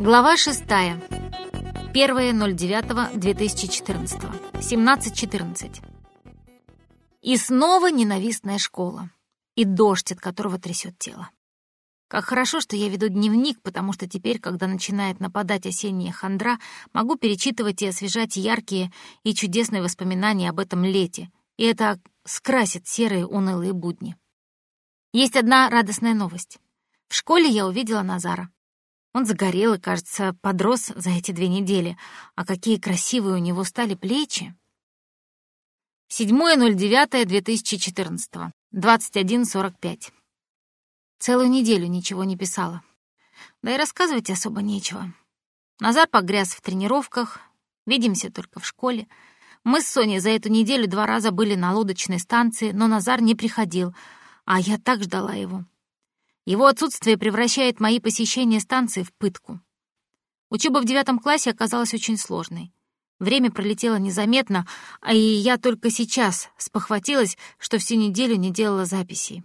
Глава 6. 1.09.2014. 17.14. И снова ненавистная школа. И дождь, от которого трясет тело. Как хорошо, что я веду дневник, потому что теперь, когда начинает нападать осенняя хандра, могу перечитывать и освежать яркие и чудесные воспоминания об этом лете, и это скрасит серые унылые будни. Есть одна радостная новость. В школе я увидела Назара. Он загорел и, кажется, подрос за эти две недели. А какие красивые у него стали плечи. 7.09.2014. 21.45. Целую неделю ничего не писала. Да и рассказывать особо нечего. Назар погряз в тренировках, видимся только в школе. Мы с Соней за эту неделю два раза были на лодочной станции, но Назар не приходил, а я так ждала его. Его отсутствие превращает мои посещения станции в пытку. Учеба в девятом классе оказалась очень сложной. Время пролетело незаметно, а и я только сейчас спохватилась, что всю неделю не делала записей.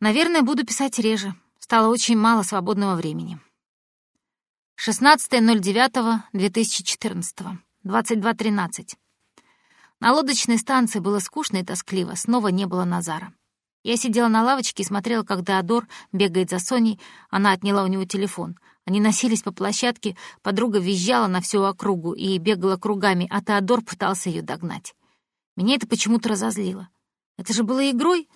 Наверное, буду писать реже. Стало очень мало свободного времени. 16.09.2014. 22.13. На лодочной станции было скучно и тоскливо, снова не было Назара. Я сидела на лавочке и смотрела, как Деодор бегает за Соней. Она отняла у него телефон. Они носились по площадке, подруга визжала на всю округу и бегала кругами, а Теодор пытался ее догнать. Меня это почему-то разозлило. Это же было игрой.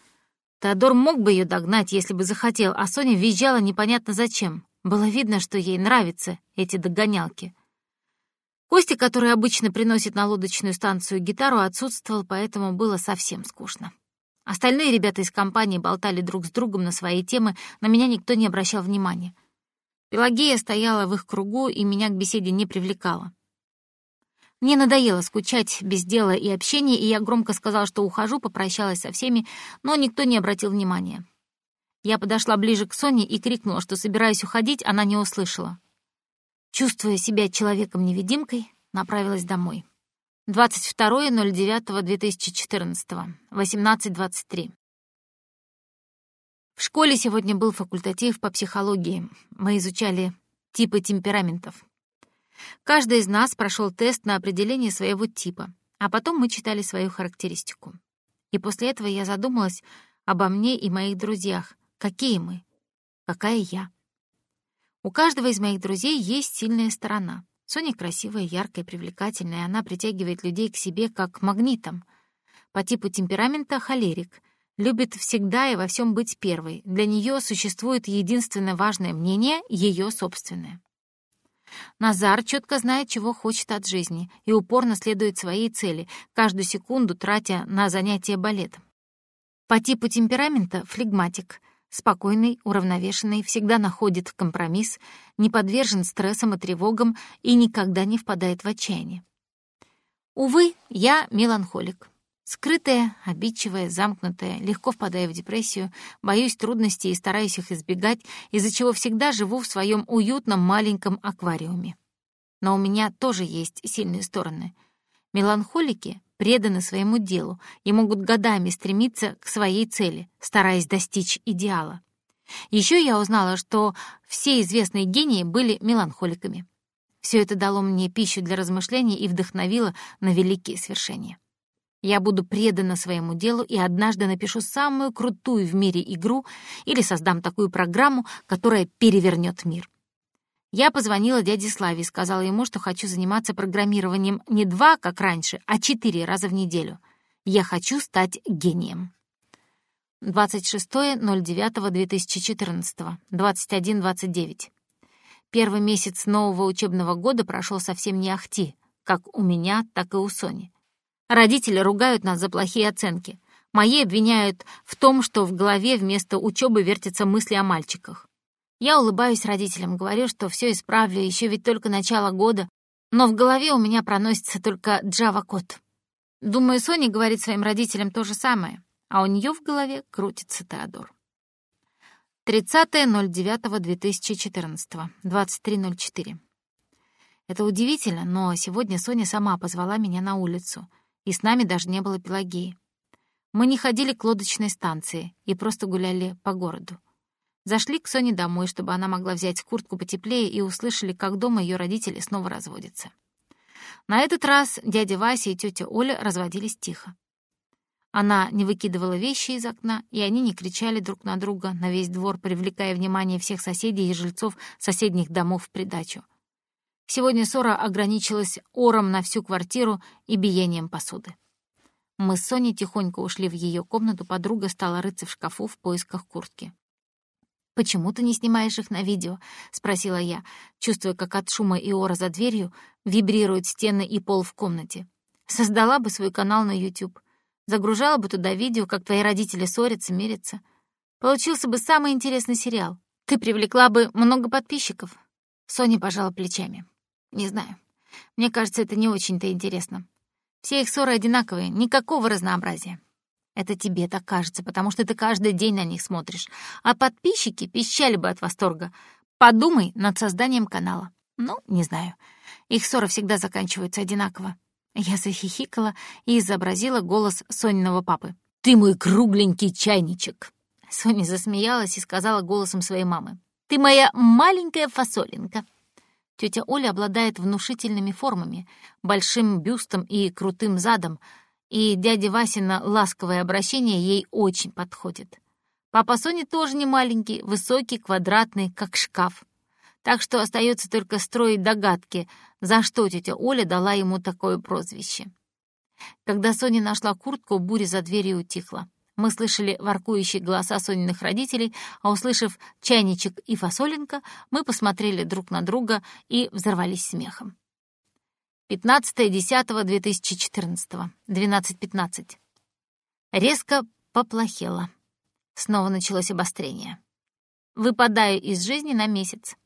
Теодор мог бы ее догнать, если бы захотел, а Соня визжала непонятно зачем. Было видно, что ей нравятся эти догонялки. Костя, который обычно приносит на лодочную станцию гитару, отсутствовал, поэтому было совсем скучно. Остальные ребята из компании болтали друг с другом на свои темы, на меня никто не обращал внимания. Пелагея стояла в их кругу и меня к беседе не привлекала. Мне надоело скучать без дела и общения, и я громко сказала, что ухожу, попрощалась со всеми, но никто не обратил внимания. Я подошла ближе к Соне и крикнула, что собираюсь уходить, она не услышала. Чувствуя себя человеком-невидимкой, направилась домой. 22.09.2014, 18.23. В школе сегодня был факультатив по психологии. Мы изучали типы темпераментов. Каждый из нас прошел тест на определение своего типа, а потом мы читали свою характеристику. И после этого я задумалась обо мне и моих друзьях. Какие мы? Какая я? У каждого из моих друзей есть сильная сторона. Соня красивая, яркая, привлекательная, она притягивает людей к себе как магнитом. По типу темперамента — холерик. Любит всегда и во всем быть первой. Для нее существует единственное важное мнение — ее собственное. Назар четко знает, чего хочет от жизни, и упорно следует своей цели, каждую секунду тратя на занятия балетом. По типу темперамента — флегматик — Спокойный, уравновешенный, всегда находит компромисс, не подвержен стрессам и тревогам и никогда не впадает в отчаяние. Увы, я меланхолик. Скрытая, обидчивая, замкнутая, легко впадаю в депрессию, боюсь трудностей и стараюсь их избегать, из-за чего всегда живу в своем уютном маленьком аквариуме. Но у меня тоже есть сильные стороны. Меланхолики преданы своему делу и могут годами стремиться к своей цели, стараясь достичь идеала. Еще я узнала, что все известные гении были меланхоликами. Все это дало мне пищу для размышлений и вдохновило на великие свершения. Я буду предана своему делу и однажды напишу самую крутую в мире игру или создам такую программу, которая перевернет мир. Я позвонила дяде Славе и сказала ему, что хочу заниматься программированием не два, как раньше, а четыре раза в неделю. Я хочу стать гением. 26.09.2014, 21.29. Первый месяц нового учебного года прошел совсем не ахти, как у меня, так и у Сони. Родители ругают нас за плохие оценки. Мои обвиняют в том, что в голове вместо учебы вертятся мысли о мальчиках. Я улыбаюсь родителям, говорю, что все исправлю, еще ведь только начало года, но в голове у меня проносится только Java-код. Думаю, Соня говорит своим родителям то же самое, а у нее в голове крутится Теодор. 30.09.2014, 23.04. Это удивительно, но сегодня Соня сама позвала меня на улицу, и с нами даже не было Пелагеи. Мы не ходили к лодочной станции и просто гуляли по городу. Зашли к Соне домой, чтобы она могла взять куртку потеплее, и услышали, как дома ее родители снова разводятся. На этот раз дядя Вася и тетя Оля разводились тихо. Она не выкидывала вещи из окна, и они не кричали друг на друга на весь двор, привлекая внимание всех соседей и жильцов соседних домов в придачу. Сегодня ссора ограничилась ором на всю квартиру и биением посуды. Мы с Соней тихонько ушли в ее комнату, подруга стала рыться в шкафу в поисках куртки. «Почему ты не снимаешь их на видео?» — спросила я, чувствуя, как от шума и ора за дверью вибрируют стены и пол в комнате. «Создала бы свой канал на YouTube. Загружала бы туда видео, как твои родители ссорятся, мирятся. Получился бы самый интересный сериал. Ты привлекла бы много подписчиков». Соня пожала плечами. «Не знаю. Мне кажется, это не очень-то интересно. Все их ссоры одинаковые, никакого разнообразия. Это тебе так кажется, потому что ты каждый день на них смотришь. А подписчики пищали бы от восторга. Подумай над созданием канала. Ну, не знаю. Их ссоры всегда заканчиваются одинаково. Я захихикала и изобразила голос Сониного папы. «Ты мой кругленький чайничек!» Соня засмеялась и сказала голосом своей мамы. «Ты моя маленькая фасолинка!» Тетя Оля обладает внушительными формами, большим бюстом и крутым задом, и дядя Васина ласковое обращение ей очень подходит. Папа Сони тоже не маленький, высокий, квадратный, как шкаф. Так что остается только строить догадки, за что тетя Оля дала ему такое прозвище. Когда Соня нашла куртку, буря за дверью утихла. Мы слышали воркующие голоса Сониных родителей, а услышав чайничек и фасолинка, мы посмотрели друг на друга и взорвались смехом. 15.10.2014, 12.15. Резко поплохело. Снова началось обострение. Выпадаю из жизни на месяц.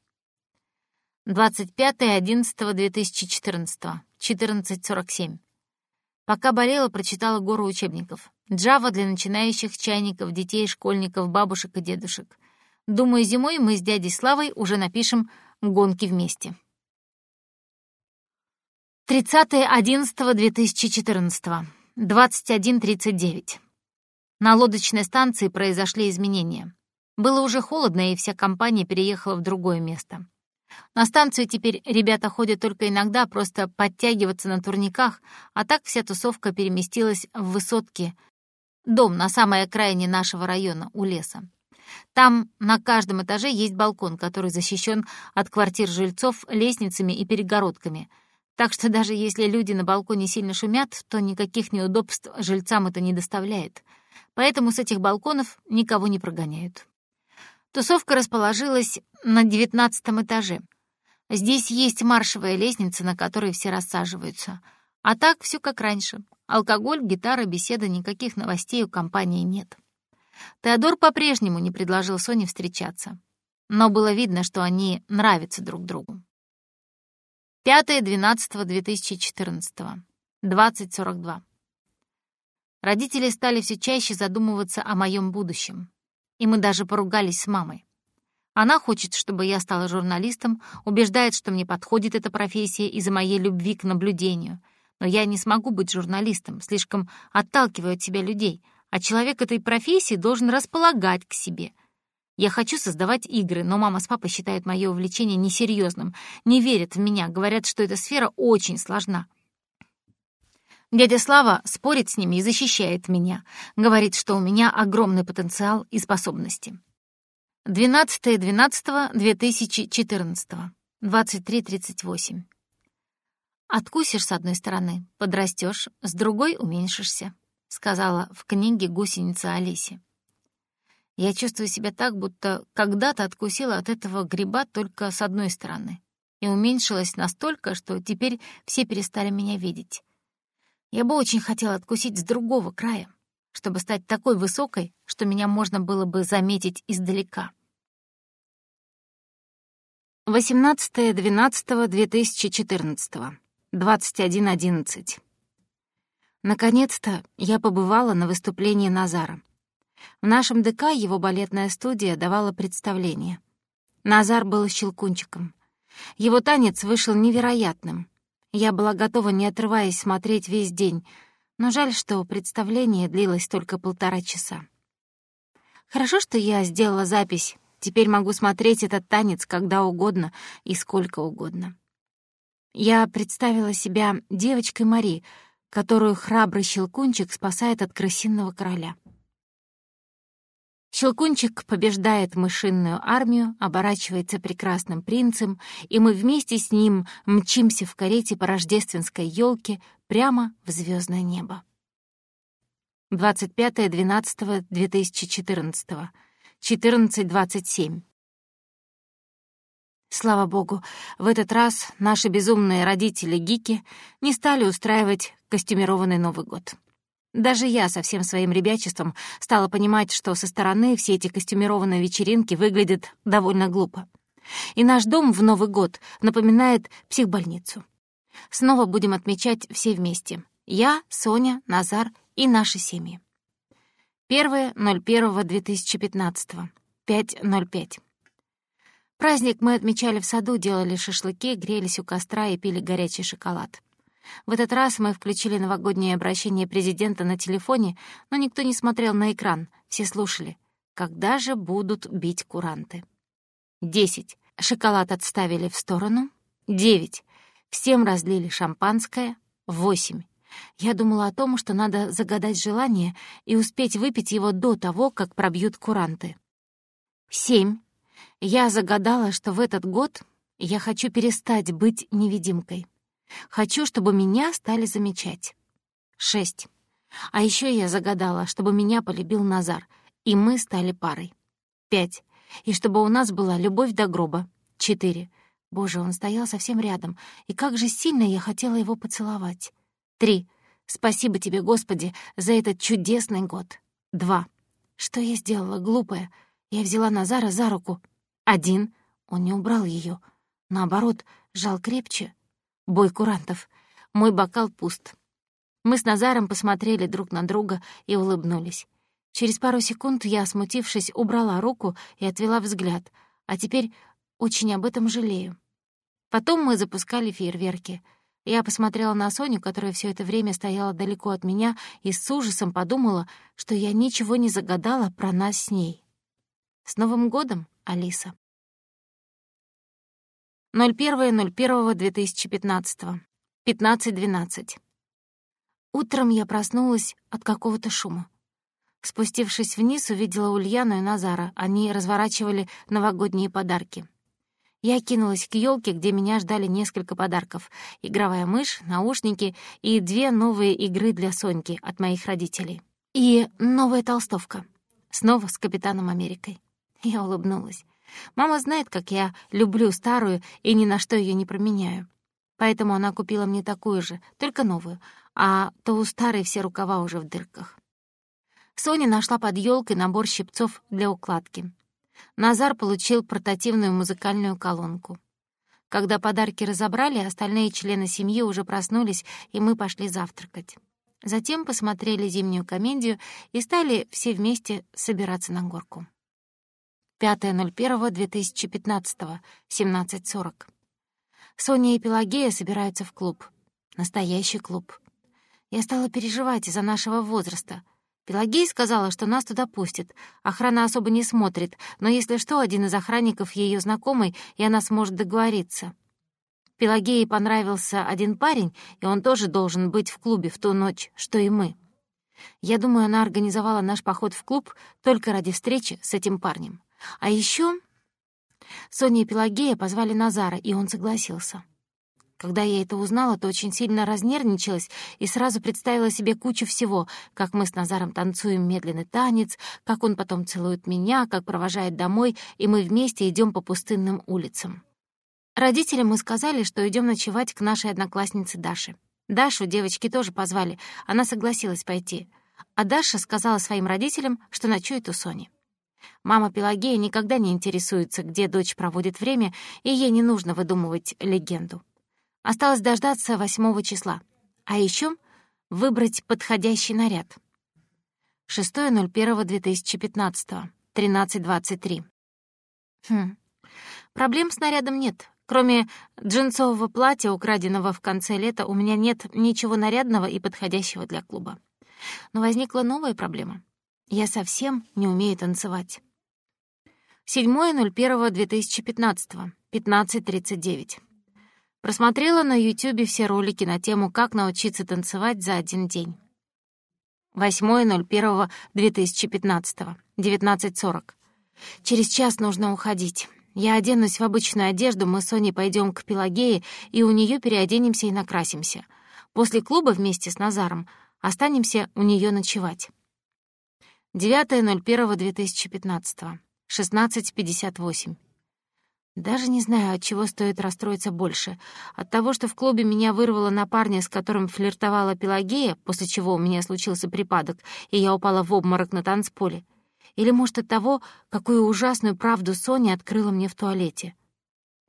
25.11.2014, 14.47. Пока болела, прочитала гору учебников. Java для начинающих чайников, детей, школьников, бабушек и дедушек. Думаю, зимой мы с дядей Славой уже напишем «Гонки вместе». 30.11.2014, 21.39. На лодочной станции произошли изменения. Было уже холодно, и вся компания переехала в другое место. На станцию теперь ребята ходят только иногда, просто подтягиваться на турниках, а так вся тусовка переместилась в высотки, дом на самой окраине нашего района, у леса. Там на каждом этаже есть балкон, который защищен от квартир жильцов лестницами и перегородками — так что даже если люди на балконе сильно шумят, то никаких неудобств жильцам это не доставляет. Поэтому с этих балконов никого не прогоняют. Тусовка расположилась на девятнадцатом этаже. Здесь есть маршевая лестница, на которой все рассаживаются. А так все как раньше. Алкоголь, гитара, беседа, никаких новостей у компании нет. Теодор по-прежнему не предложил Соне встречаться. Но было видно, что они нравятся друг другу. 5.12.2014, 20.42. Родители стали все чаще задумываться о моем будущем. И мы даже поругались с мамой. Она хочет, чтобы я стала журналистом, убеждает, что мне подходит эта профессия из-за моей любви к наблюдению. Но я не смогу быть журналистом, слишком отталкиваю от себя людей, а человек этой профессии должен располагать к себе — я хочу создавать игры, но мама с папой считают мое увлечение несерьезным, не верят в меня, говорят, что эта сфера очень сложна. Дядя Слава спорит с ними и защищает меня, говорит, что у меня огромный потенциал и способности. 12.12.2014, 23.38. «Откусишь с одной стороны, подрастешь, с другой уменьшишься», сказала в книге гусеница Олеси. Я чувствую себя так, будто когда-то откусила от этого гриба только с одной стороны и уменьшилась настолько, что теперь все перестали меня видеть. Я бы очень хотела откусить с другого края, чтобы стать такой высокой, что меня можно было бы заметить издалека. 18.12.2014, 21.11. Наконец-то я побывала на выступлении Назара. В нашем ДК его балетная студия давала представление. Назар был щелкунчиком. Его танец вышел невероятным. Я была готова, не отрываясь, смотреть весь день, но жаль, что представление длилось только полтора часа. Хорошо, что я сделала запись Теперь могу смотреть этот танец когда угодно и сколько угодно. Я представила себя девочкой Мари, которую храбрый Щелкунчик спасает от крысиного короля. Щелкунчик побеждает мышиную армию, оборачивается прекрасным принцем, и мы вместе с ним мчимся в карете по рождественской елке прямо в звездное небо. 25.12.2014. 14.27. Слава богу, в этот раз наши безумные родители-гики не стали устраивать костюмированный Новый год. Даже я со всем своим ребячеством стала понимать, что со стороны все эти костюмированные вечеринки выглядят довольно глупо. И наш дом в Новый год напоминает психбольницу. Снова будем отмечать все вместе. Я, Соня, Назар и наши семьи. 1.01.2015. 5.05. Праздник мы отмечали в саду, делали шашлыки, грелись у костра и пили горячий шоколад. В этот раз мы включили новогоднее обращение президента на телефоне, но никто не смотрел на экран, все слушали. Когда же будут бить куранты? Десять. Шоколад отставили в сторону. Девять. Всем разлили шампанское. Восемь. Я думала о том, что надо загадать желание и успеть выпить его до того, как пробьют куранты. Семь. Я загадала, что в этот год я хочу перестать быть невидимкой. Хочу, чтобы меня стали замечать. Шесть. А еще я загадала, чтобы меня полюбил Назар, и мы стали парой. Пять. И чтобы у нас была любовь до гроба. Четыре. Боже, он стоял совсем рядом, и как же сильно я хотела его поцеловать. Три. Спасибо тебе, Господи, за этот чудесный год. Два. Что я сделала, глупая? Я взяла Назара за руку один. Он не убрал ее. Наоборот, жал крепче. Бой курантов. Мой бокал пуст. Мы с Назаром посмотрели друг на друга и улыбнулись. Через пару секунд я, смутившись, убрала руку и отвела взгляд, а теперь очень об этом жалею. Потом мы запускали фейерверки. Я посмотрела на Соню, которая все это время стояла далеко от меня, и с ужасом подумала, что я ничего не загадала про нас с ней. С Новым годом! Алиса. 01.01.2015. 15.12. Утром я проснулась от какого-то шума. Спустившись вниз, увидела Ульяну и Назара. Они разворачивали новогодние подарки. Я кинулась к елке, где меня ждали несколько подарков. Игровая мышь, наушники и две новые игры для Соньки от моих родителей. И новая толстовка. Снова с Капитаном Америкой. Я улыбнулась. Мама знает, как я люблю старую и ни на что ее не променяю. Поэтому она купила мне такую же, только новую, а то у старой все рукава уже в дырках. Соня нашла под елкой набор щипцов для укладки. Назар получил портативную музыкальную колонку. Когда подарки разобрали, остальные члены семьи уже проснулись, и мы пошли завтракать. Затем посмотрели зимнюю комедию и стали все вместе собираться на горку. 5.01.2015, 17.40. Соня и Пелагея собираются в клуб. Настоящий клуб. Я стала переживать из-за нашего возраста. Пелагея сказала, что нас туда пустят. Охрана особо не смотрит, но если что, один из охранников ее знакомый, и она сможет договориться. Пелагее понравился один парень, и он тоже должен быть в клубе в ту ночь, что и мы. Я думаю, она организовала наш поход в клуб только ради встречи с этим парнем. А еще Соня и Пелагея позвали Назара, и он согласился. Когда я это узнала, то очень сильно разнервничалась и сразу представила себе кучу всего, как мы с Назаром танцуем медленный танец, как он потом целует меня, как провожает домой, и мы вместе идем по пустынным улицам. Родителям мы сказали, что идем ночевать к нашей однокласснице Даше. Дашу девочки тоже позвали, она согласилась пойти. А Даша сказала своим родителям, что ночует у Сони. Мама Пелагея никогда не интересуется, где дочь проводит время, и ей не нужно выдумывать легенду. Осталось дождаться восьмого числа. А еще выбрать подходящий наряд. 6.01.2015, 13.23. Хм. Проблем с нарядом нет. Кроме джинсового платья, украденного в конце лета, у меня нет ничего нарядного и подходящего для клуба. Но возникла новая проблема. Я совсем не умею танцевать. 7.01.2015, 15.39. Просмотрела на Ютубе все ролики на тему «Как научиться танцевать за один день». 8.01.2015, 19.40. Через час нужно уходить. Я оденусь в обычную одежду, мы с Соней пойдем к Пелагее, и у нее переоденемся и накрасимся. После клуба вместе с Назаром останемся у нее ночевать. 9.01.2015, 16.58. Даже не знаю, от чего стоит расстроиться больше. От того, что в клубе меня вырвало на парня, с которым флиртовала Пелагея, после чего у меня случился припадок, и я упала в обморок на танцполе. Или, может, от того, какую ужасную правду Соня открыла мне в туалете.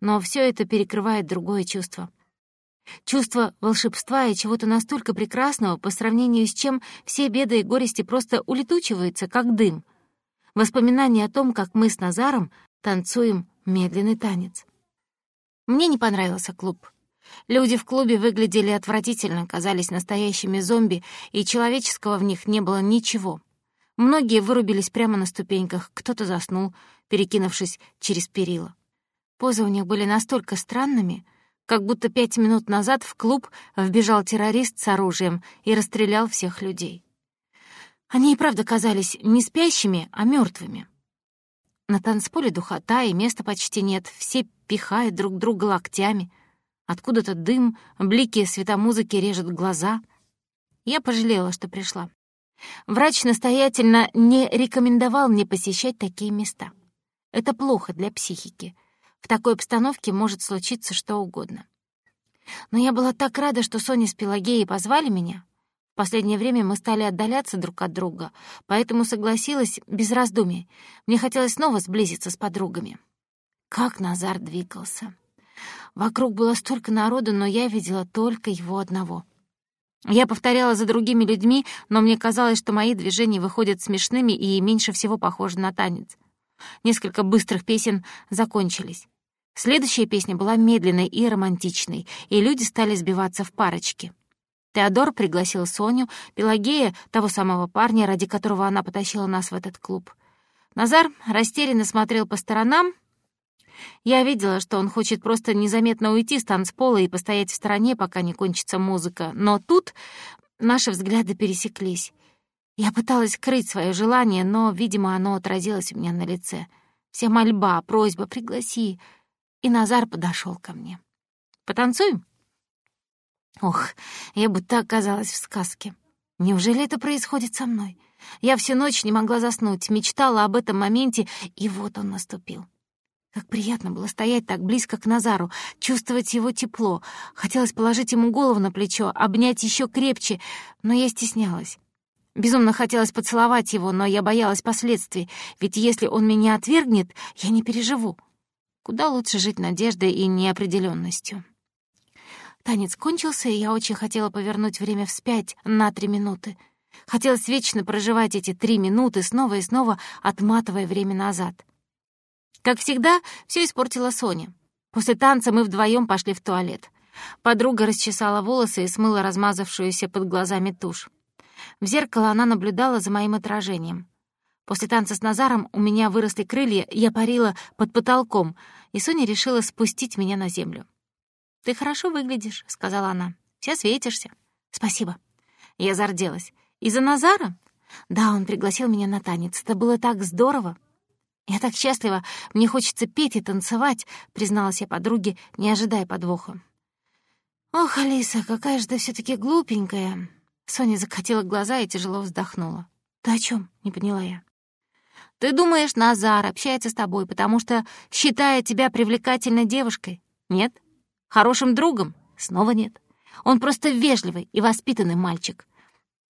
Но все это перекрывает другое чувство. Чувство волшебства и чего-то настолько прекрасного, по сравнению с чем все беды и горести просто улетучиваются, как дым. Воспоминания о том, как мы с Назаром танцуем медленный танец. Мне не понравился клуб. Люди в клубе выглядели отвратительно, казались настоящими зомби, и человеческого в них не было ничего. Многие вырубились прямо на ступеньках, кто-то заснул, перекинувшись через перила. Позы у них были настолько странными, как будто пять минут назад в клуб вбежал террорист с оружием и расстрелял всех людей. Они и правда казались не спящими, а мертвыми. На танцполе духота, и места почти нет, все пихают друг друга локтями. Откуда-то дым, блики светомузыки режут глаза. Я пожалела, что пришла. Врач настоятельно не рекомендовал мне посещать такие места. Это плохо для психики. В такой обстановке может случиться что угодно. Но я была так рада, что Соня с Пелагеей позвали меня, в последнее время мы стали отдаляться друг от друга, поэтому согласилась без раздумий. Мне хотелось снова сблизиться с подругами. Как Назар двигался. Вокруг было столько народу, но я видела только его одного. Я повторяла за другими людьми, но мне казалось, что мои движения выходят смешными и меньше всего похожи на танец. Несколько быстрых песен закончились. Следующая песня была медленной и романтичной, и люди стали сбиваться в парочки. Теодор пригласил Соню, Пелагея — того самого парня, ради которого она потащила нас в этот клуб. Назар растерянно смотрел по сторонам. Я видела, что он хочет просто незаметно уйти с танцпола и постоять в стороне, пока не кончится музыка. Но тут наши взгляды пересеклись. Я пыталась скрыть свое желание, но, видимо, оно отразилось у меня на лице. Вся мольба, просьба «пригласи». И Назар подошел ко мне. «Потанцуем?» Ох, я будто оказалась в сказке. Неужели это происходит со мной? Я всю ночь не могла заснуть, мечтала об этом моменте, и вот он наступил. Как приятно было стоять так близко к Назару, чувствовать его тепло. Хотелось положить ему голову на плечо, обнять еще крепче, но я стеснялась. Безумно хотелось поцеловать его, но я боялась последствий, ведь если он меня отвергнет, я не переживу. Куда лучше жить надеждой и неопределенностью. Танец кончился, и я очень хотела повернуть время вспять на три минуты. Хотелось вечно проживать эти три минуты, снова и снова отматывая время назад. Как всегда, все испортила Соня. После танца мы вдвоем пошли в туалет. Подруга расчесала волосы и смыла размазавшуюся под глазами тушь. В зеркало она наблюдала за моим отражением. После танца с Назаром у меня выросли крылья, я парила под потолком, и Соня решила спустить меня на землю. «Ты хорошо выглядишь», — сказала она. «Вся светишься». «Спасибо». Я зарделась. «Из-за Назара?» «Да, он пригласил меня на танец. Это было так здорово». «Я так счастлива. Мне хочется петь и танцевать», — призналась я подруге, не ожидая подвоха. «Ох, Алиса, какая же ты все таки глупенькая!» Соня закатила глаза и тяжело вздохнула. «Ты о чем? не поняла я. «Ты думаешь, Назар общается с тобой, потому что считает тебя привлекательной девушкой? Нет? Хорошим другом? Снова нет. Он просто вежливый и воспитанный мальчик.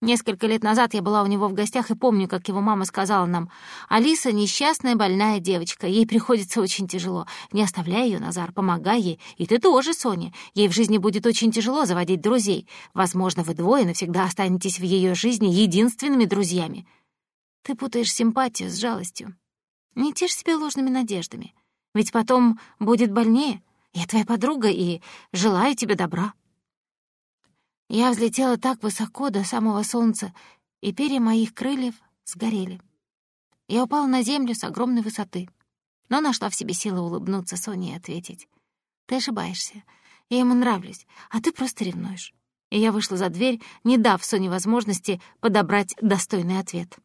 Несколько лет назад я была у него в гостях и помню, как его мама сказала нам, «Алиса — несчастная больная девочка, ей приходится очень тяжело. Не оставляй ее, Назар, помогай ей. И ты тоже, Соня. Ей в жизни будет очень тяжело заводить друзей. Возможно, вы двое навсегда останетесь в ее жизни единственными друзьями». Ты путаешь симпатию с жалостью. Не тешь себя ложными надеждами. Ведь потом будет больнее. Я твоя подруга и желаю тебе добра». Я взлетела так высоко до самого солнца, и перья моих крыльев сгорели. Я упала на землю с огромной высоты. но нашла в себе силы улыбнуться Соне и ответить. «Ты ошибаешься. Я ему нравлюсь, а ты просто ревнуешь». И я вышла за дверь, не дав Соне возможности подобрать достойный ответ.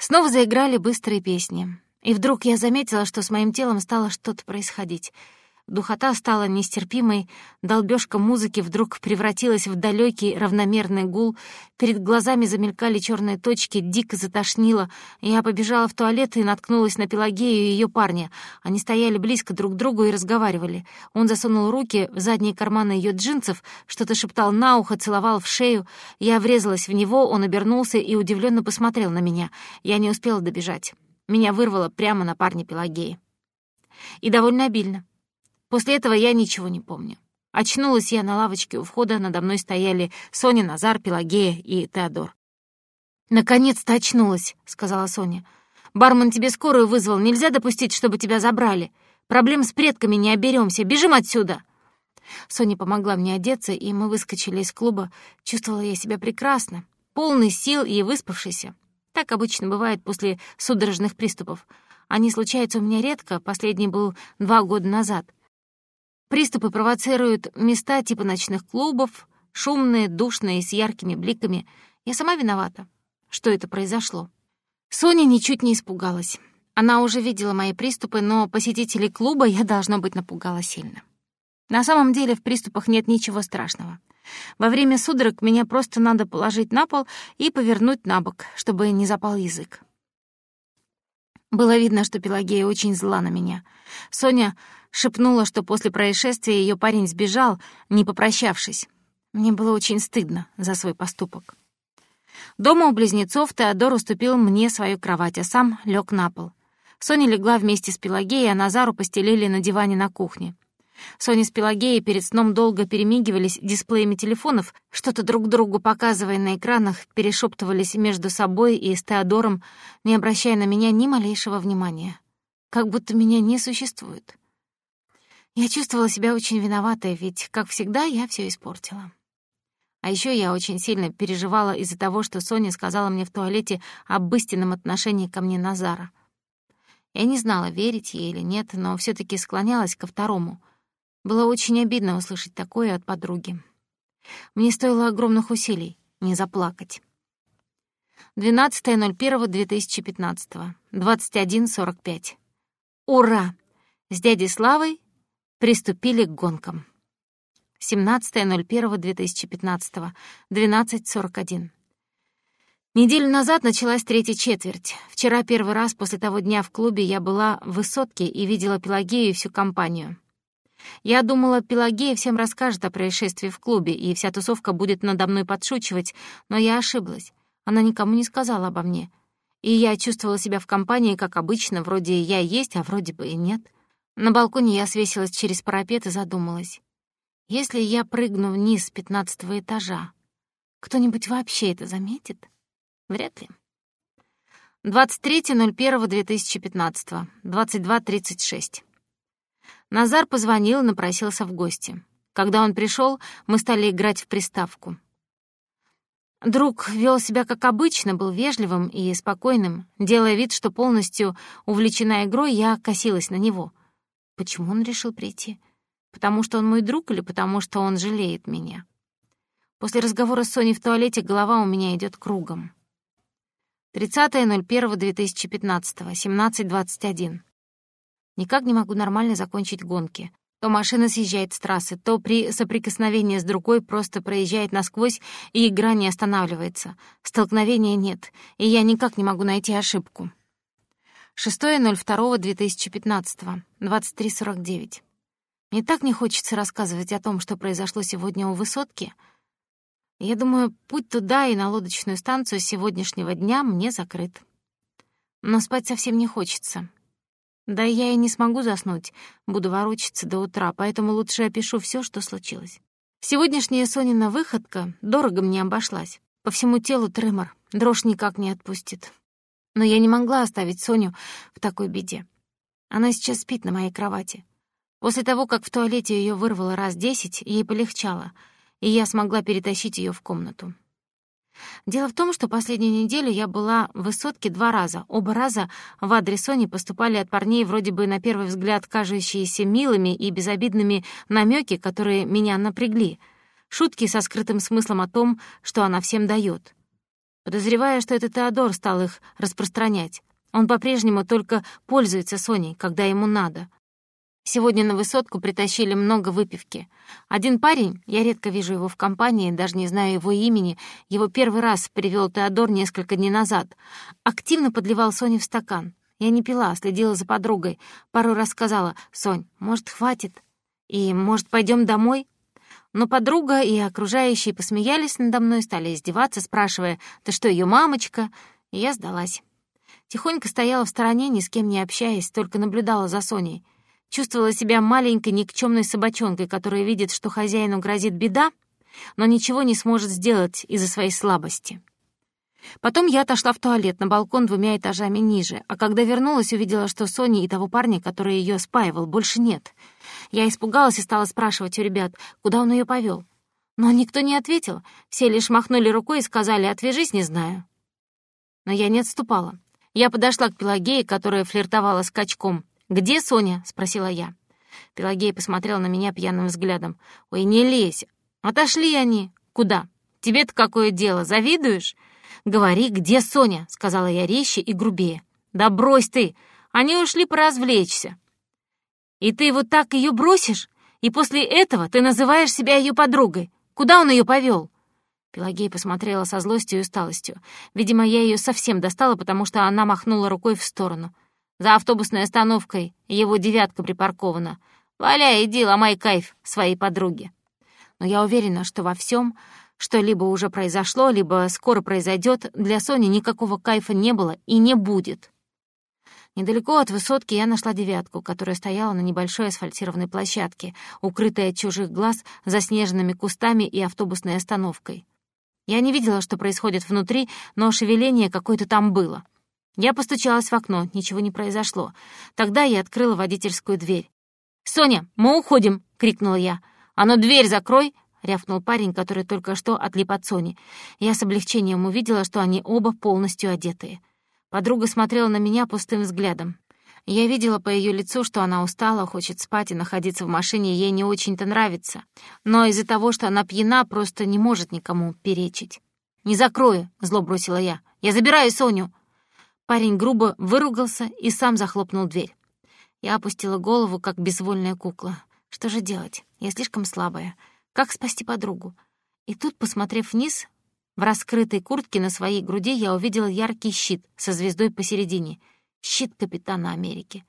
Снова заиграли быстрые песни. И вдруг я заметила, что с моим телом стало что-то происходить — Духота стала нестерпимой, долбёжка музыки вдруг превратилась в далёкий равномерный гул, перед глазами замелькали чёрные точки, дико затошнило. Я побежала в туалет и наткнулась на Пелагею и её парня. Они стояли близко друг к другу и разговаривали. Он засунул руки в задние карманы её джинсов, что-то шептал на ухо, целовал в шею. Я врезалась в него, он обернулся и удивлённо посмотрел на меня. Я не успела добежать. Меня вырвало прямо на парня Пелагеи. И довольно обильно. После этого я ничего не помню. Очнулась я на лавочке у входа, надо мной стояли Соня, Назар, Пелагея и Теодор. «Наконец-то очнулась», — сказала Соня. «Бармен тебе скорую вызвал, нельзя допустить, чтобы тебя забрали. Проблем с предками не оберемся, бежим отсюда!» Соня помогла мне одеться, и мы выскочили из клуба. Чувствовала я себя прекрасно, полный сил и выспавшийся. Так обычно бывает после судорожных приступов. Они случаются у меня редко, последний был два года назад — Приступы провоцируют места типа ночных клубов, шумные, душные, с яркими бликами. Я сама виновата, что это произошло. Соня ничуть не испугалась. Она уже видела мои приступы, но посетителей клуба я, должно быть, напугала сильно. На самом деле в приступах нет ничего страшного. Во время судорог меня просто надо положить на пол и повернуть на бок, чтобы не запал язык. Было видно, что Пелагея очень зла на меня. Соня шепнула, что после происшествия ее парень сбежал, не попрощавшись. Мне было очень стыдно за свой поступок. Дома у близнецов Теодор уступил мне свою кровать, а сам лег на пол. Соня легла вместе с Пелагеей, а Назару постелили на диване на кухне. Соня с Пелагеей перед сном долго перемигивались дисплеями телефонов, что-то друг другу показывая на экранах, перешептывались между собой и с Теодором, не обращая на меня ни малейшего внимания. Как будто меня не существует. Я чувствовала себя очень виноватой, ведь, как всегда, я все испортила. А еще я очень сильно переживала из-за того, что Соня сказала мне в туалете об истинном отношении ко мне Назара. Я не знала, верить ей или нет, но все таки склонялась ко второму. Было очень обидно услышать такое от подруги. Мне стоило огромных усилий не заплакать. 12.01.2015, 21.45. Ура! С дядей Славой приступили к гонкам. 17.01.2015, 12.41. Неделю назад началась третья четверть. Вчера первый раз после того дня в клубе я была в высотке и видела Пелагею и всю компанию. Я думала, Пелагея всем расскажет о происшествии в клубе, и вся тусовка будет надо мной подшучивать, но я ошиблась. Она никому не сказала обо мне. И я чувствовала себя в компании, как обычно, вроде я есть, а вроде бы и нет. — на балконе я свесилась через парапет и задумалась. Если я прыгну вниз с пятнадцатого этажа, кто-нибудь вообще это заметит? Вряд ли. 23.01.2015, 22.36. Назар позвонил и напросился в гости. Когда он пришел, мы стали играть в приставку. Друг вел себя как обычно, был вежливым и спокойным. Делая вид, что полностью увлечена игрой, я косилась на него — Почему он решил прийти? Потому что он мой друг или потому что он жалеет меня? После разговора с Соней в туалете голова у меня идет кругом. 30.01.2015, 17.21. Никак не могу нормально закончить гонки. То машина съезжает с трассы, то при соприкосновении с другой просто проезжает насквозь, и игра не останавливается. Столкновения нет, и я никак не могу найти ошибку. 6.02.2015, 23.49. Мне так не хочется рассказывать о том, что произошло сегодня у высотки. Я думаю, путь туда и на лодочную станцию сегодняшнего дня мне закрыт. Но спать совсем не хочется. Да я и не смогу заснуть, буду ворочаться до утра, поэтому лучше опишу все, что случилось. Сегодняшняя Сонина выходка дорого мне обошлась. По всему телу тремор, дрожь никак не отпустит. Но я не могла оставить Соню в такой беде. Она сейчас спит на моей кровати. После того, как в туалете ее вырвало раз десять, ей полегчало, и я смогла перетащить ее в комнату. Дело в том, что последнюю неделю я была в высотке два раза. Оба раза в адрес Сони поступали от парней вроде бы на первый взгляд кажущиеся милыми и безобидными намеки, которые меня напрягли. Шутки со скрытым смыслом о том, что она всем дает. Подозревая, что это Теодор стал их распространять. Он по-прежнему только пользуется Соней, когда ему надо. Сегодня на высотку притащили много выпивки. Один парень, я редко вижу его в компании, даже не знаю его имени, его первый раз привел Теодор несколько дней назад, активно подливал Соне в стакан. Я не пила, следила за подругой. Пару раз сказала, «Сонь, может, хватит? И, может, пойдем домой?» Но подруга и окружающие посмеялись надо мной, стали издеваться, спрашивая, «Ты что, ее мамочка?» И я сдалась. Тихонько стояла в стороне, ни с кем не общаясь, только наблюдала за Соней — Чувствовала себя маленькой никчемной собачонкой, которая видит, что хозяину грозит беда, но ничего не сможет сделать из-за своей слабости. Потом я отошла в туалет на балкон двумя этажами ниже, а когда вернулась, увидела, что Сони и того парня, который ее спаивал, больше нет. Я испугалась и стала спрашивать у ребят, куда он ее повел. Но никто не ответил, все лишь махнули рукой и сказали «отвяжись, не знаю». Но я не отступала. Я подошла к Пелагее, которая флиртовала с качком, «Где Соня?» — спросила я. Пелагея посмотрела на меня пьяным взглядом. «Ой, не лезь! Отошли они! Куда? Тебе-то какое дело? Завидуешь?» «Говори, где Соня?» — сказала я резче и грубее. «Да брось ты! Они ушли поразвлечься!» «И ты вот так ее бросишь? И после этого ты называешь себя ее подругой? Куда он ее повел? Пелагея посмотрела со злостью и усталостью. Видимо, я ее совсем достала, потому что она махнула рукой в сторону. За автобусной остановкой его девятка припаркована. Валяй, иди, ломай кайф своей подруге. Но я уверена, что во всем, что либо уже произошло, либо скоро произойдет, для Сони никакого кайфа не было и не будет. Недалеко от высотки я нашла девятку, которая стояла на небольшой асфальтированной площадке, укрытая от чужих глаз заснеженными кустами и автобусной остановкой. Я не видела, что происходит внутри, но шевеление какое-то там было. Я постучалась в окно, ничего не произошло. Тогда я открыла водительскую дверь. «Соня, мы уходим!» — крикнула я. «А ну, дверь закрой!» — рявкнул парень, который только что отлип от Сони. Я с облегчением увидела, что они оба полностью одетые. Подруга смотрела на меня пустым взглядом. Я видела по ее лицу, что она устала, хочет спать и находиться в машине ей не очень-то нравится. Но из-за того, что она пьяна, просто не может никому перечить. «Не закрою», — зло бросила я. «Я забираю Соню!» Парень грубо выругался и сам захлопнул дверь. Я опустила голову, как безвольная кукла. Что же делать? Я слишком слабая. Как спасти подругу? И тут, посмотрев вниз, в раскрытой куртке на своей груди я увидела яркий щит со звездой посередине. Щит Капитана Америки.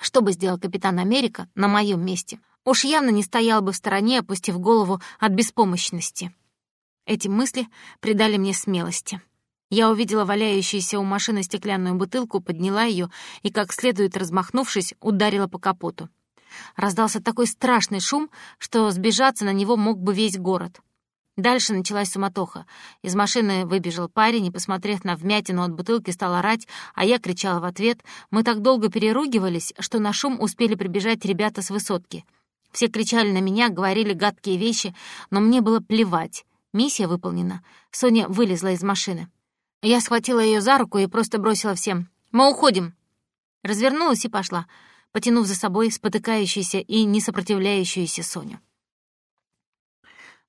Что бы сделал Капитан Америка на моем месте? Уж явно не стоял бы в стороне, опустив голову от беспомощности. Эти мысли придали мне смелости. Я увидела валяющуюся у машины стеклянную бутылку, подняла ее и, как следует размахнувшись, ударила по капоту. Раздался такой страшный шум, что сбежаться на него мог бы весь город. Дальше началась суматоха. Из машины выбежал парень и, посмотрев на вмятину от бутылки, стал орать, а я кричала в ответ. Мы так долго переругивались, что на шум успели прибежать ребята с высотки. Все кричали на меня, говорили гадкие вещи, но мне было плевать. Миссия выполнена. Соня вылезла из машины. Я схватила ее за руку и просто бросила всем. «Мы уходим!» Развернулась и пошла, потянув за собой спотыкающуюся и несопротивляющуюся Соню.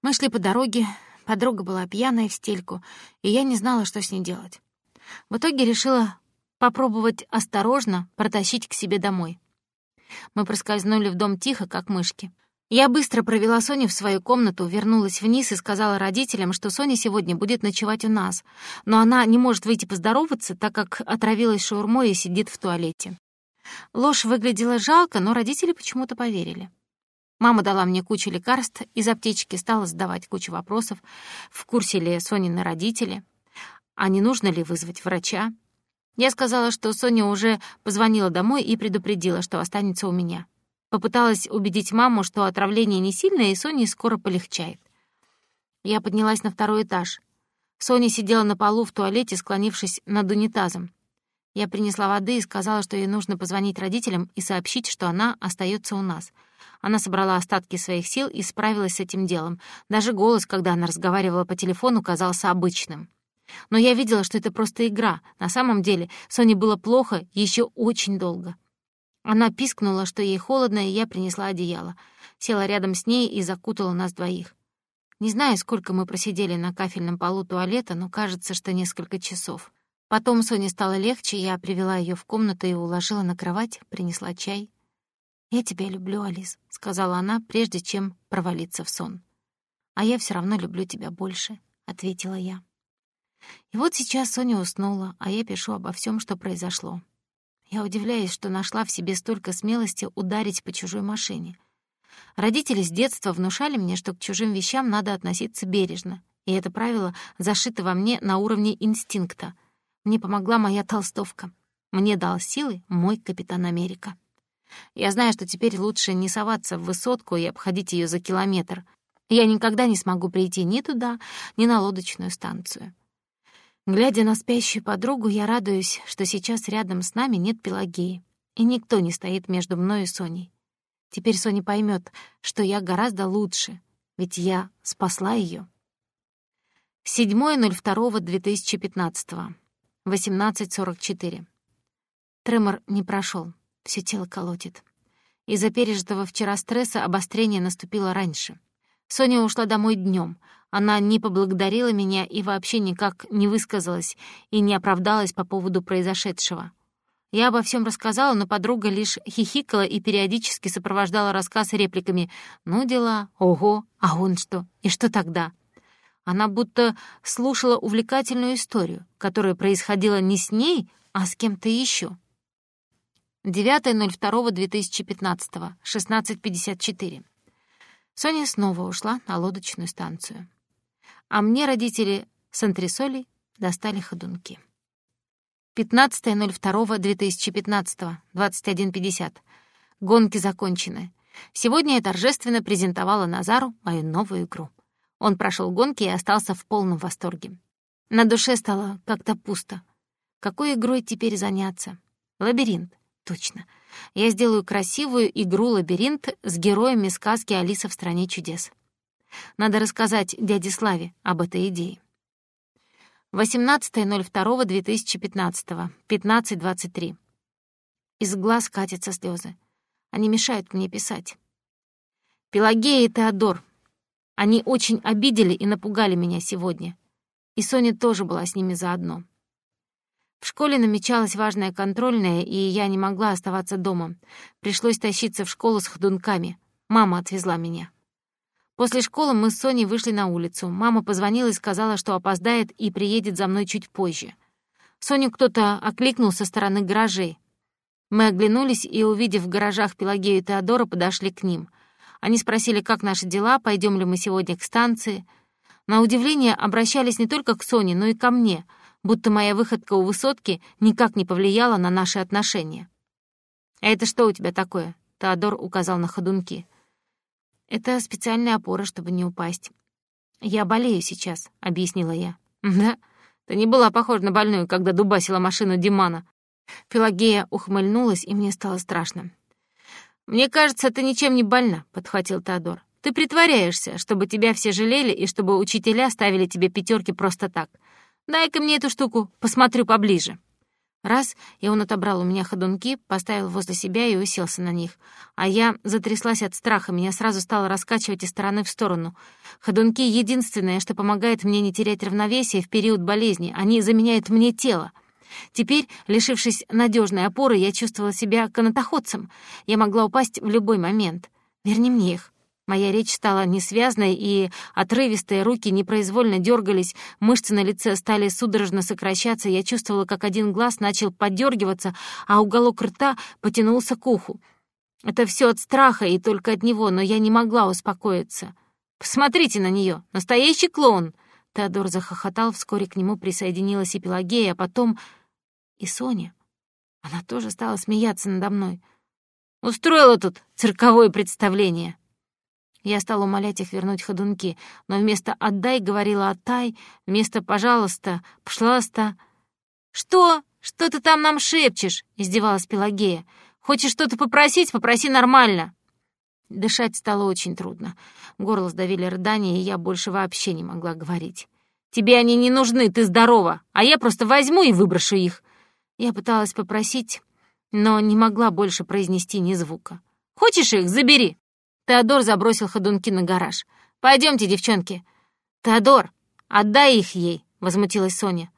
Мы шли по дороге, подруга была пьяная в стельку, и я не знала, что с ней делать. В итоге решила попробовать осторожно протащить к себе домой. Мы проскользнули в дом тихо, как мышки. Я быстро провела Соню в свою комнату, вернулась вниз и сказала родителям, что Соня сегодня будет ночевать у нас, но она не может выйти поздороваться, так как отравилась шаурмой и сидит в туалете. Ложь выглядела жалко, но родители почему-то поверили. Мама дала мне кучу лекарств из аптечки, стала задавать кучу вопросов, в курсе ли Сонины родители, а не нужно ли вызвать врача. Я сказала, что Соня уже позвонила домой и предупредила, что останется у меня. Попыталась убедить маму, что отравление не сильное, и Соне скоро полегчает. Я поднялась на второй этаж. Соня сидела на полу в туалете, склонившись над унитазом. Я принесла воды и сказала, что ей нужно позвонить родителям и сообщить, что она остается у нас. Она собрала остатки своих сил и справилась с этим делом. Даже голос, когда она разговаривала по телефону, казался обычным. Но я видела, что это просто игра. На самом деле Соне было плохо еще очень долго. Она пискнула, что ей холодно, и я принесла одеяло. Села рядом с ней и закутала нас двоих. Не знаю, сколько мы просидели на кафельном полу туалета, но кажется, что несколько часов. Потом Соне стало легче, я привела ее в комнату и уложила на кровать, принесла чай. «Я тебя люблю, Алис», — сказала она, прежде чем провалиться в сон. «А я все равно люблю тебя больше», — ответила я. И вот сейчас Соня уснула, а я пишу обо всем, что произошло. Я удивляюсь, что нашла в себе столько смелости ударить по чужой машине. Родители с детства внушали мне, что к чужим вещам надо относиться бережно, и это правило зашито во мне на уровне инстинкта. Мне помогла моя толстовка. Мне дал силы мой капитан Америка. Я знаю, что теперь лучше не соваться в высотку и обходить ее за километр. Я никогда не смогу прийти ни туда, ни на лодочную станцию. Глядя на спящую подругу, я радуюсь, что сейчас рядом с нами нет Пелагеи, и никто не стоит между мной и Соней. Теперь Соня поймет, что я гораздо лучше, ведь я спасла ее. 7.02.2015. 18.44. Тремор не прошел, все тело колотит. Из-за пережитого вчера стресса обострение наступило раньше. Соня ушла домой днем, она не поблагодарила меня и вообще никак не высказалась и не оправдалась по поводу произошедшего. Я обо всем рассказала, но подруга лишь хихикала и периодически сопровождала рассказ репликами «Ну дела, ого, а он что? И что тогда?» Она будто слушала увлекательную историю, которая происходила не с ней, а с кем-то еще. 9.02.2015, 16.54. Соня снова ушла на лодочную станцию а мне родители с антресолей достали ходунки. 15.02.2015, 21.50. Гонки закончены. Сегодня я торжественно презентовала Назару мою новую игру. Он прошел гонки и остался в полном восторге. На душе стало как-то пусто. Какой игрой теперь заняться? Лабиринт. Точно. Я сделаю красивую игру-лабиринт с героями сказки «Алиса в стране чудес». Надо рассказать дяде Славе об этой идее. 18.02.2015, 15.23. Из глаз катятся слезы. Они мешают мне писать. Пелагея и Теодор. Они очень обидели и напугали меня сегодня. И Соня тоже была с ними заодно. В школе намечалась важная контрольная, и я не могла оставаться дома. Пришлось тащиться в школу с ходунками. Мама отвезла меня. После школы мы с Соней вышли на улицу. Мама позвонила и сказала, что опоздает и приедет за мной чуть позже. Соню кто-то окликнул со стороны гаражей. Мы оглянулись и, увидев в гаражах Пелагею и Теодора, подошли к ним. Они спросили, как наши дела, пойдем ли мы сегодня к станции. На удивление обращались не только к Соне, но и ко мне, будто моя выходка у высотки никак не повлияла на наши отношения. «А это что у тебя такое?» — Теодор указал на ходунки. Это специальная опора, чтобы не упасть. «Я болею сейчас», — объяснила я. «Да? Ты не была похожа на больную, когда дубасила машину Димана». Пелагея ухмыльнулась, и мне стало страшно. «Мне кажется, ты ничем не больна», — подхватил Теодор. «Ты притворяешься, чтобы тебя все жалели и чтобы учителя ставили тебе пятерки просто так. Дай-ка мне эту штуку, посмотрю поближе». Раз, и он отобрал у меня ходунки, поставил возле себя и уселся на них. А я затряслась от страха, меня сразу стало раскачивать из стороны в сторону. Ходунки — единственное, что помогает мне не терять равновесие в период болезни. Они заменяют мне тело. Теперь, лишившись надежной опоры, я чувствовала себя канатоходцем. Я могла упасть в любой момент. Верни мне их. Моя речь стала несвязной, и отрывистые руки непроизвольно дергались, мышцы на лице стали судорожно сокращаться, я чувствовала, как один глаз начал подергиваться, а уголок рта потянулся к уху. Это все от страха и только от него, но я не могла успокоиться. «Посмотрите на нее, Настоящий клоун!» Теодор захохотал, вскоре к нему присоединилась и Пелагея, а потом и Соня. Она тоже стала смеяться надо мной. «Устроила тут цирковое представление!» Я стала умолять их вернуть ходунки, но вместо «отдай» говорила «оттай», вместо «пожалуйста», «пшласта». «Что?» что ты там нам шепчешь?» — издевалась Пелагея. «Хочешь что-то попросить? Попроси нормально». Дышать стало очень трудно. Горло сдавили рыдания, и я больше вообще не могла говорить. «Тебе они не нужны, ты здорова, а я просто возьму и выброшу их». Я пыталась попросить, но не могла больше произнести ни звука. «Хочешь их? Забери!» Теодор забросил ходунки на гараж. Пойдемте, девчонки». «Теодор, отдай их ей», — возмутилась Соня.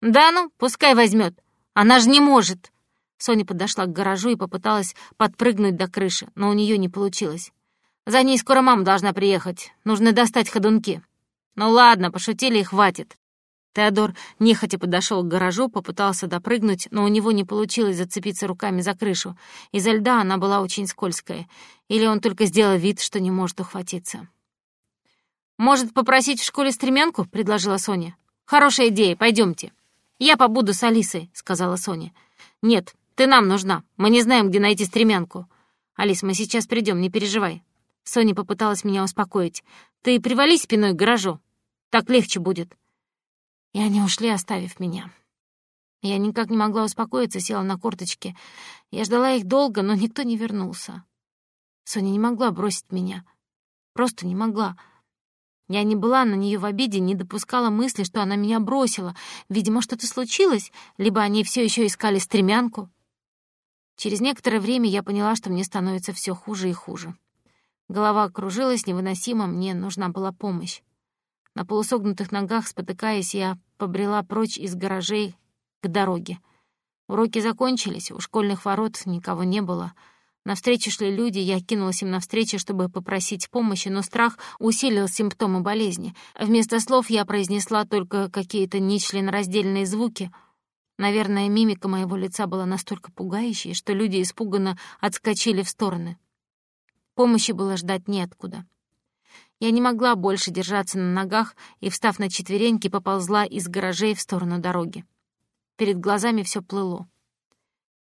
«Да ну, пускай возьмет. Она же не может!» Соня подошла к гаражу и попыталась подпрыгнуть до крыши, но у нее не получилось. «За ней скоро мама должна приехать. Нужно достать ходунки». «Ну ладно, пошутили и хватит». Теодор нехотя подошел к гаражу, попытался допрыгнуть, но у него не получилось зацепиться руками за крышу. Из-за льда она была очень скользкая. Или он только сделал вид, что не может ухватиться. «Может, попросить в школе стремянку?» — предложила Соня. «Хорошая идея, пойдемте. «Я побуду с Алисой», — сказала Соня. «Нет, ты нам нужна. Мы не знаем, где найти стремянку». «Алис, мы сейчас придем, не переживай». Соня попыталась меня успокоить. «Ты привали спиной к гаражу. Так легче будет». И они ушли, оставив меня. Я никак не могла успокоиться, села на корточки. Я ждала их долго, но никто не вернулся. Соня не могла бросить меня. Просто не могла. Я не была на нее в обиде, не допускала мысли, что она меня бросила. Видимо, что-то случилось, либо они все еще искали стремянку. Через некоторое время я поняла, что мне становится все хуже и хуже. Голова кружилась невыносимо, мне нужна была помощь. На полусогнутых ногах, спотыкаясь, я побрела прочь из гаражей к дороге. Уроки закончились, у школьных ворот никого не было — Навстречу шли люди, я кинулась им навстречу, чтобы попросить помощи, но страх усилил симптомы болезни. Вместо слов я произнесла только какие-то нечленораздельные звуки. Наверное, мимика моего лица была настолько пугающей, что люди испуганно отскочили в стороны. Помощи было ждать неоткуда. Я не могла больше держаться на ногах и, встав на четвереньки, поползла из гаражей в сторону дороги. Перед глазами все плыло.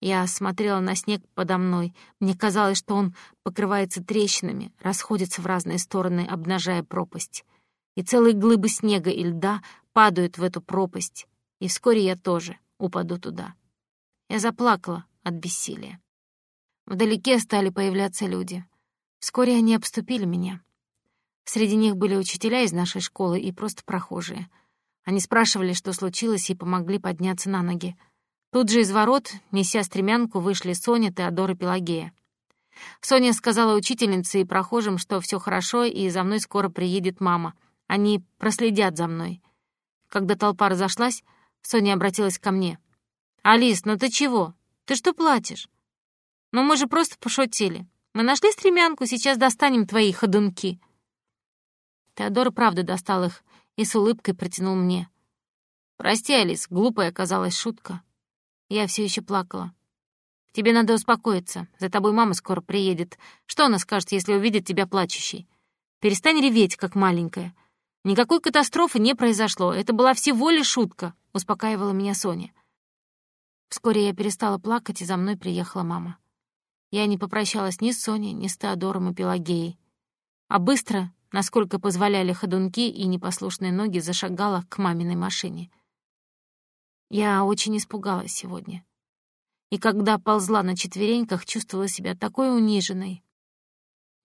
Я смотрела на снег подо мной. Мне казалось, что он покрывается трещинами, расходится в разные стороны, обнажая пропасть. И целые глыбы снега и льда падают в эту пропасть. И вскоре я тоже упаду туда. Я заплакала от бессилия. Вдалеке стали появляться люди. Вскоре они обступили меня. Среди них были учителя из нашей школы и просто прохожие. Они спрашивали, что случилось, и помогли подняться на ноги. Тут же из ворот, неся стремянку, вышли Соня, Теодор и Пелагея. Соня сказала учительнице и прохожим, что все хорошо, и за мной скоро приедет мама. Они проследят за мной. Когда толпа разошлась, Соня обратилась ко мне. «Алис, ну ты чего? Ты что плачешь?» «Ну мы же просто пошутили. Мы нашли стремянку, сейчас достанем твои ходунки». Теодор правда достал их и с улыбкой протянул мне. «Прости, Алис, глупая оказалась шутка». Я все еще плакала. «Тебе надо успокоиться. За тобой мама скоро приедет. Что она скажет, если увидит тебя плачущей? Перестань реветь, как маленькая. Никакой катастрофы не произошло. Это была всего лишь шутка», — успокаивала меня Соня. Вскоре я перестала плакать, и за мной приехала мама. Я не попрощалась ни с Соней, ни с Теодором и Пелагеей. А быстро, насколько позволяли ходунки и непослушные ноги, зашагала к маминой машине — я очень испугалась сегодня. И когда ползла на четвереньках, чувствовала себя такой униженной.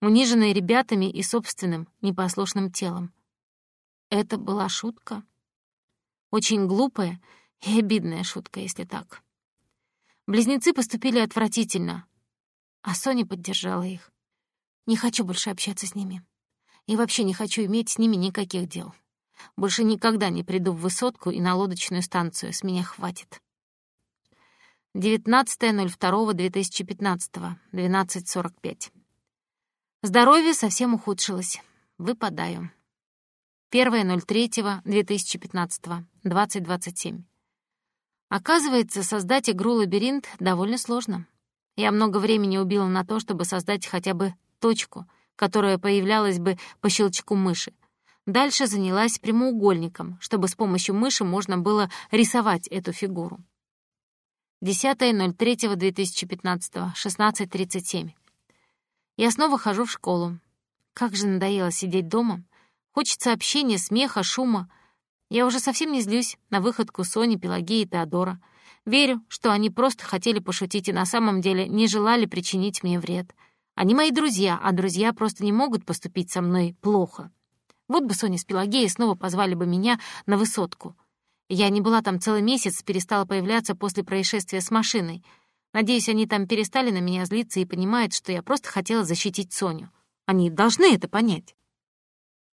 Униженной ребятами и собственным непослушным телом. Это была шутка. Очень глупая и обидная шутка, если так. Близнецы поступили отвратительно, а Соня поддержала их. Не хочу больше общаться с ними. И вообще не хочу иметь с ними никаких дел. Больше никогда не приду в высотку и на лодочную станцию. С меня хватит. 19.02.2015, 12.45. Здоровье совсем ухудшилось. Выпадаю. 1.03.2015, 20.27. Оказывается, создать игру-лабиринт довольно сложно. Я много времени убила на то, чтобы создать хотя бы точку, которая появлялась бы по щелчку мыши. Дальше занялась прямоугольником, чтобы с помощью мыши можно было рисовать эту фигуру. 10.03.2015, 16.37. Я снова хожу в школу. Как же надоело сидеть дома. Хочется общения, смеха, шума. Я уже совсем не злюсь на выходку Сони, Пелагеи и Теодора. Верю, что они просто хотели пошутить и на самом деле не желали причинить мне вред. Они мои друзья, а друзья просто не могут поступить со мной плохо. Вот бы Соня с Пелагеей снова позвали бы меня на высотку. Я не была там целый месяц, перестала появляться после происшествия с машиной. Надеюсь, они там перестали на меня злиться и понимают, что я просто хотела защитить Соню. Они должны это понять.